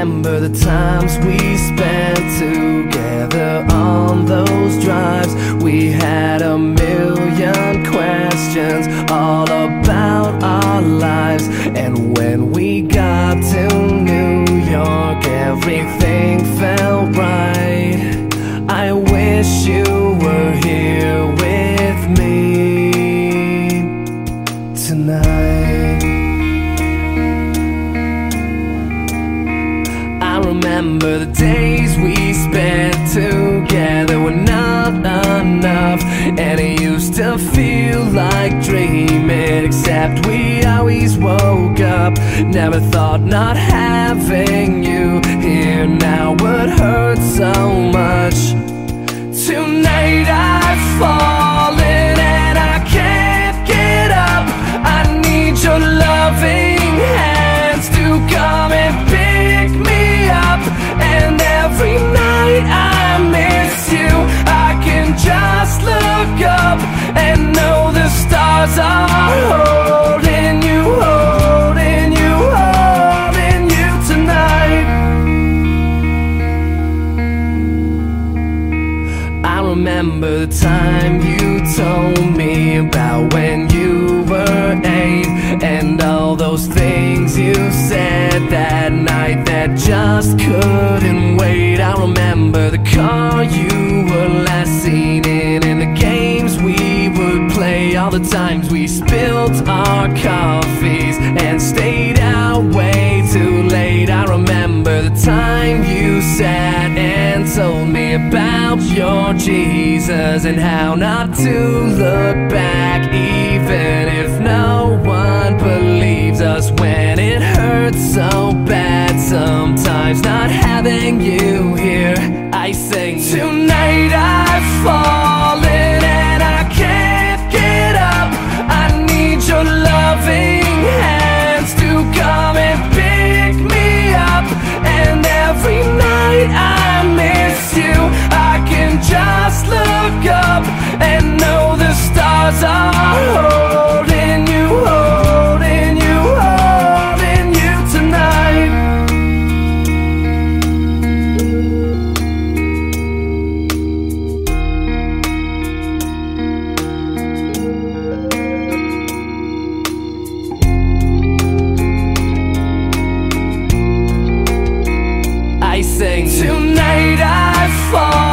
remember the times we spent together on those drives. We had a million questions all about our lives. And when we got to New York, everything felt right. I wish you remember the days we spent together were not enough, and it used to feel like dreaming. Except we always woke up. Never thought not having you here now would hurt so much. Tonight I've fallen remember the time you told me about when you were eight and all those things you said that night that just couldn't wait. I remember the car you were last seen in and the games we would play, all the times we spilled our coffees and stayed about your Jesus and how not to look back, even if no one believes us when it hurts so bad. sing Tonight I fall.